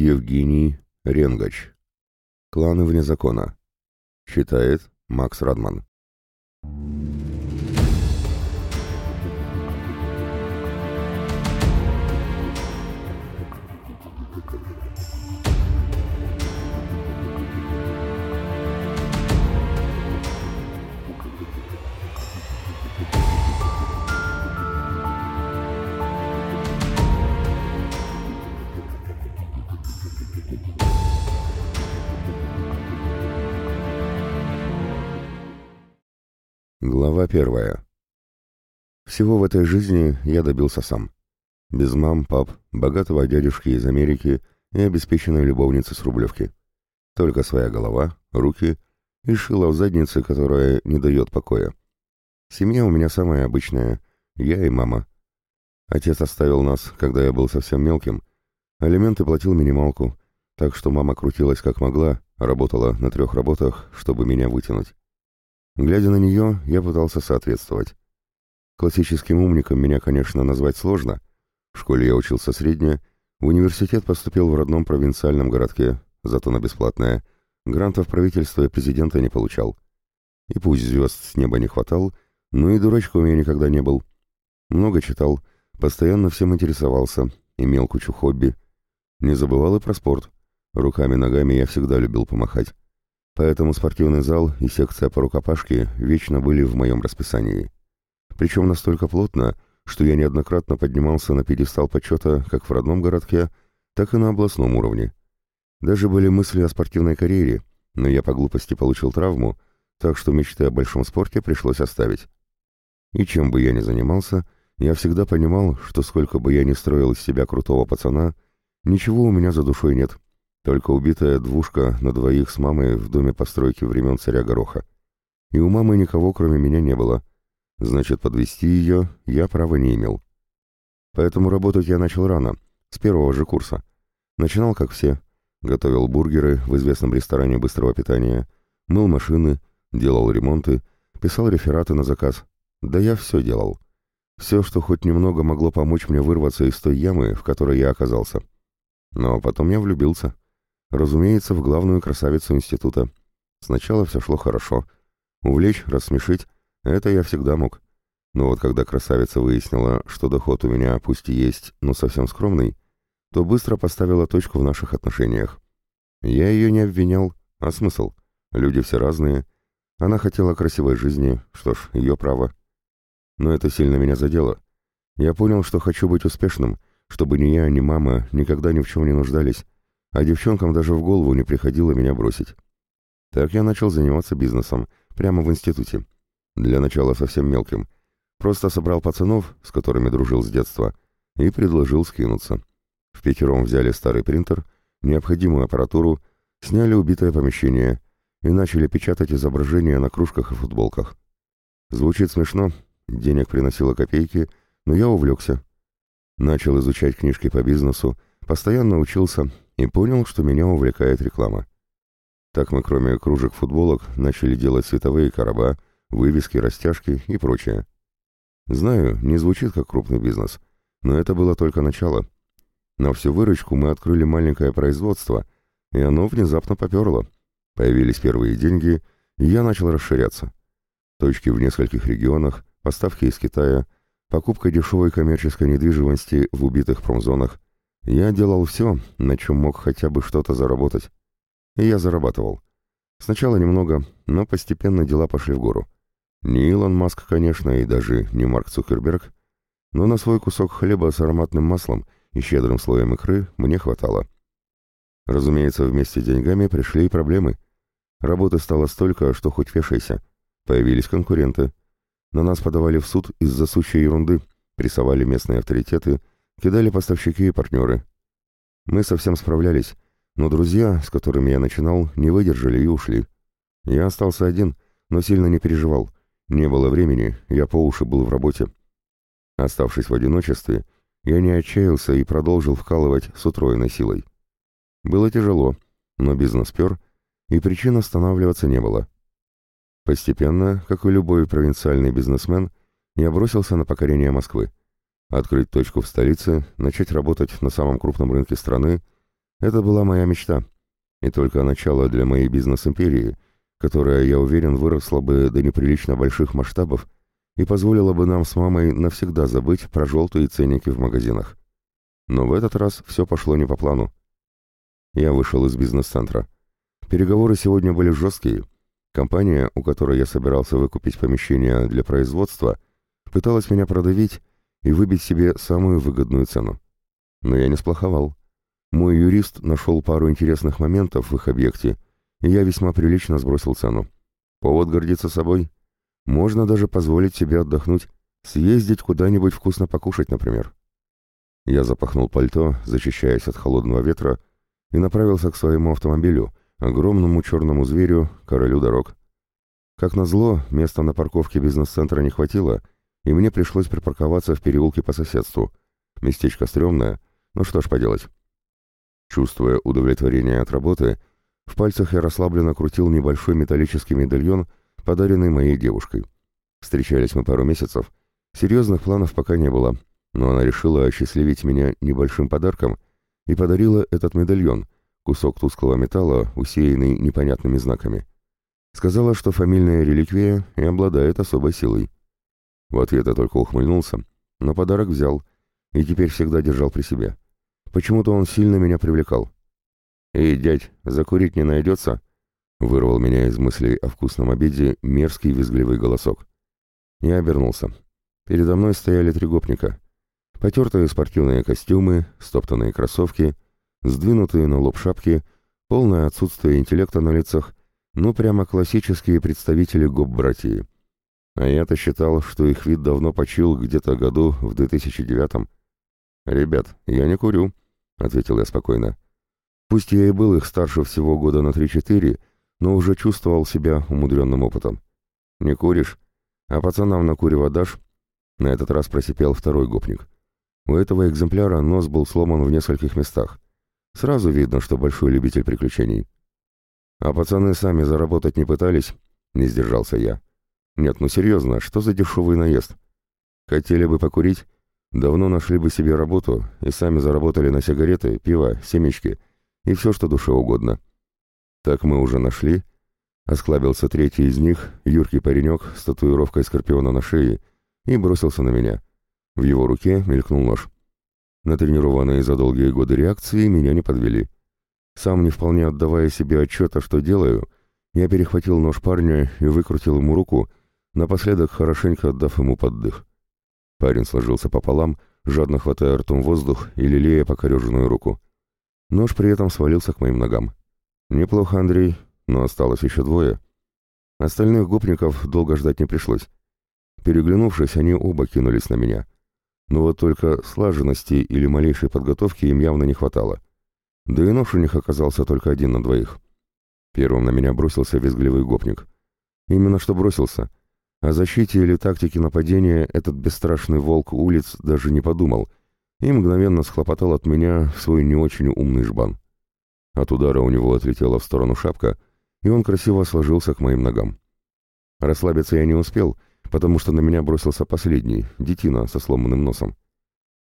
Евгений Ренгач. Кланы вне закона. Читает Макс Радман. Первая. Всего в этой жизни я добился сам. Без мам, пап, богатого дядюшки из Америки и обеспеченной любовницы с Рублевки. Только своя голова, руки и шила в заднице, которая не дает покоя. Семья у меня самая обычная, я и мама. Отец оставил нас, когда я был совсем мелким. Алименты платил минималку, так что мама крутилась как могла, работала на трех работах, чтобы меня вытянуть. Глядя на нее, я пытался соответствовать. Классическим умником меня, конечно, назвать сложно. В школе я учился средне, в университет поступил в родном провинциальном городке, зато на бесплатное. Грантов правительства и президента не получал. И пусть звезд с неба не хватал, но и дурачком я никогда не был. Много читал, постоянно всем интересовался, имел кучу хобби. Не забывал и про спорт. Руками-ногами я всегда любил помахать. Поэтому спортивный зал и секция по рукопашке вечно были в моем расписании. Причем настолько плотно, что я неоднократно поднимался на пьедестал почета как в родном городке, так и на областном уровне. Даже были мысли о спортивной карьере, но я по глупости получил травму, так что мечты о большом спорте пришлось оставить. И чем бы я ни занимался, я всегда понимал, что сколько бы я ни строил из себя крутого пацана, ничего у меня за душой нет — только убитая двушка на двоих с мамой в доме постройки времен царя Гороха. И у мамы никого, кроме меня, не было. Значит, подвести ее я права не имел. Поэтому работать я начал рано, с первого же курса. Начинал, как все. Готовил бургеры в известном ресторане быстрого питания, мыл машины, делал ремонты, писал рефераты на заказ. Да я все делал. Все, что хоть немного могло помочь мне вырваться из той ямы, в которой я оказался. Но потом я влюбился. Разумеется, в главную красавицу института. Сначала все шло хорошо. Увлечь, рассмешить — это я всегда мог. Но вот когда красавица выяснила, что доход у меня пусть и есть, но совсем скромный, то быстро поставила точку в наших отношениях. Я ее не обвинял, а смысл? Люди все разные. Она хотела красивой жизни, что ж, ее право. Но это сильно меня задело. Я понял, что хочу быть успешным, чтобы ни я, ни мама никогда ни в чем не нуждались, а девчонкам даже в голову не приходило меня бросить. Так я начал заниматься бизнесом, прямо в институте. Для начала совсем мелким. Просто собрал пацанов, с которыми дружил с детства, и предложил скинуться. В пятером взяли старый принтер, необходимую аппаратуру, сняли убитое помещение и начали печатать изображения на кружках и футболках. Звучит смешно, денег приносило копейки, но я увлекся. Начал изучать книжки по бизнесу, постоянно учился и понял, что меня увлекает реклама. Так мы, кроме кружек футболок, начали делать световые короба, вывески, растяжки и прочее. Знаю, не звучит как крупный бизнес, но это было только начало. На всю выручку мы открыли маленькое производство, и оно внезапно поперло. Появились первые деньги, и я начал расширяться. Точки в нескольких регионах, поставки из Китая, покупка дешевой коммерческой недвижимости в убитых промзонах, я делал все, на чем мог хотя бы что-то заработать. И я зарабатывал. Сначала немного, но постепенно дела пошли в гору. Не Илон Маск, конечно, и даже не Марк Цукерберг, но на свой кусок хлеба с ароматным маслом и щедрым слоем икры мне хватало. Разумеется, вместе с деньгами пришли и проблемы. Работы стало столько, что хоть вешайся. Появились конкуренты. На нас подавали в суд из-за сущей ерунды, прессовали местные авторитеты, Кидали поставщики и партнеры. Мы совсем справлялись, но друзья, с которыми я начинал, не выдержали и ушли. Я остался один, но сильно не переживал. Не было времени, я по уши был в работе. Оставшись в одиночестве, я не отчаялся и продолжил вкалывать с утроенной силой. Было тяжело, но бизнес пер, и причин останавливаться не было. Постепенно, как и любой провинциальный бизнесмен, я бросился на покорение Москвы открыть точку в столице, начать работать на самом крупном рынке страны, Это была моя мечта, и только начало для моей бизнес-империи, которая, я уверен, выросла бы до неприлично больших масштабов и позволила бы нам с мамой навсегда забыть про желтые ценники в магазинах. Но в этот раз все пошло не по плану. Я вышел из бизнес-центра. Переговоры сегодня были жесткие. Компания, у которой я собирался выкупить помещение для производства, пыталась меня продавить и выбить себе самую выгодную цену. Но я не сплоховал. Мой юрист нашел пару интересных моментов в их объекте, и я весьма прилично сбросил цену. Повод гордиться собой. Можно даже позволить себе отдохнуть, съездить куда-нибудь вкусно покушать, например. Я запахнул пальто, защищаясь от холодного ветра, и направился к своему автомобилю, огромному черному зверю, королю дорог. Как назло, места на парковке бизнес-центра не хватило, и мне пришлось припарковаться в переулке по соседству. Местечко стрёмное, ну что ж поделать. Чувствуя удовлетворение от работы, в пальцах я расслабленно крутил небольшой металлический медальон, подаренный моей девушкой. Встречались мы пару месяцев. Серьезных планов пока не было, но она решила осчастливить меня небольшим подарком и подарила этот медальон, кусок тусклого металла, усеянный непонятными знаками. Сказала, что фамильная реликвия и обладает особой силой. В ответ я только ухмыльнулся, но подарок взял и теперь всегда держал при себе. Почему-то он сильно меня привлекал. «Эй, дядь, закурить не найдется?» Вырвал меня из мыслей о вкусном обеде мерзкий визгливый голосок. Я обернулся. Передо мной стояли три гопника. Потертые спортивные костюмы, стоптанные кроссовки, сдвинутые на лоб шапки, полное отсутствие интеллекта на лицах, ну прямо классические представители гоп-братьи. А я-то считал, что их вид давно почил где-то году в 2009-м. «Ребят, я не курю», — ответил я спокойно. Пусть я и был их старше всего года на три-четыре, но уже чувствовал себя умудренным опытом. «Не куришь? А пацанам на курево дашь?» На этот раз просипел второй гопник. У этого экземпляра нос был сломан в нескольких местах. Сразу видно, что большой любитель приключений. «А пацаны сами заработать не пытались?» — не сдержался я. «Нет, ну серьезно, что за дешевый наезд? Хотели бы покурить? Давно нашли бы себе работу и сами заработали на сигареты, пиво, семечки — и все, что душе угодно. Так мы уже нашли. Осклабился третий из них, юркий паренек с татуировкой скорпиона на шее, и бросился на меня. В его руке мелькнул нож. Натренированные за долгие годы реакции меня не подвели. Сам не вполне отдавая себе отчета, что делаю, я перехватил нож парня и выкрутил ему руку, напоследок хорошенько отдав ему поддых. Парень сложился пополам, жадно хватая ртом воздух и лелея покореженную руку. Нож при этом свалился к моим ногам. Неплохо, Андрей, но осталось еще двое. Остальных гопников долго ждать не пришлось. Переглянувшись, они оба кинулись на меня. Но вот только слаженности или малейшей подготовки им явно не хватало. Да и нож у них оказался только один на двоих. Первым на меня бросился визгливый гопник. Именно что бросился. О защите или тактике нападения этот бесстрашный волк улиц даже не подумал — и мгновенно схлопотал от меня свой не очень умный жбан. От удара у него отлетела в сторону шапка, и он красиво сложился к моим ногам. Расслабиться я не успел, потому что на меня бросился последний, детина со сломанным носом.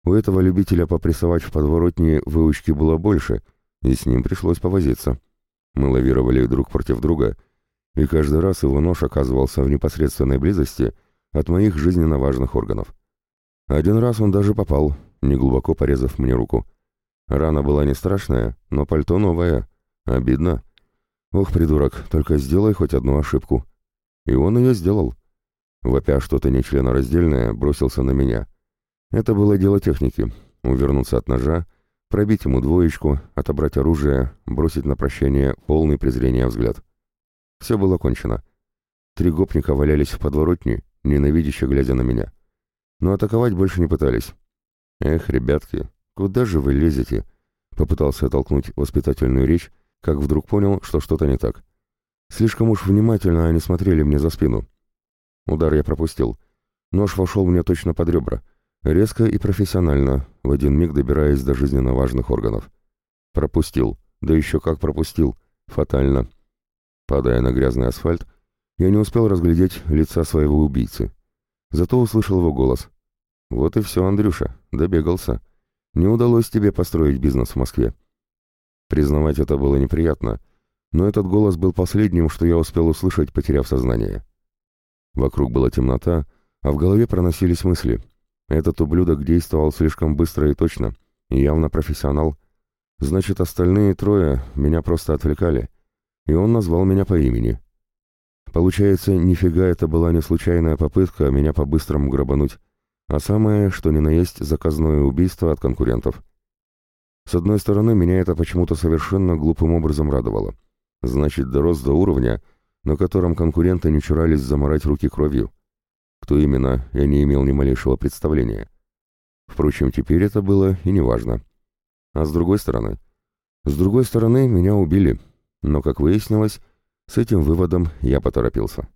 У этого любителя попрессовать в подворотне выучки было больше, и с ним пришлось повозиться. Мы лавировали друг против друга, и каждый раз его нож оказывался в непосредственной близости от моих жизненно важных органов. Один раз он даже попал, неглубоко порезав мне руку. Рана была не страшная, но пальто новое. Обидно. Ох, придурок, только сделай хоть одну ошибку. И он ее сделал. Вопя что-то нечленораздельное, бросился на меня. Это было дело техники. Увернуться от ножа, пробить ему двоечку, отобрать оружие, бросить на прощание полный презрения взгляд. Все было кончено. Три гопника валялись в подворотне, ненавидяще глядя на меня. Но атаковать больше не пытались. «Эх, ребятки, куда же вы лезете?» Попытался оттолкнуть воспитательную речь, как вдруг понял, что что-то не так. Слишком уж внимательно они смотрели мне за спину. Удар я пропустил. Нож вошел мне точно под ребра. Резко и профессионально, в один миг добираясь до жизненно важных органов. Пропустил. Да еще как пропустил. Фатально. Падая на грязный асфальт, я не успел разглядеть лица своего убийцы. Зато услышал его голос. «Вот и все, Андрюша, добегался. Не удалось тебе построить бизнес в Москве». Признавать это было неприятно, но этот голос был последним, что я успел услышать, потеряв сознание. Вокруг была темнота, а в голове проносились мысли. Этот ублюдок действовал слишком быстро и точно, явно профессионал. Значит, остальные трое меня просто отвлекали, и он назвал меня по имени. Получается, нифига это была не случайная попытка меня по-быстрому грабануть, а самое, что ни на есть, заказное убийство от конкурентов. С одной стороны, меня это почему-то совершенно глупым образом радовало. Значит, дорос до уровня, на котором конкуренты не чурались заморать руки кровью. Кто именно, я не имел ни малейшего представления. Впрочем, теперь это было и неважно. А с другой стороны? С другой стороны, меня убили, но, как выяснилось, с этим выводом я поторопился.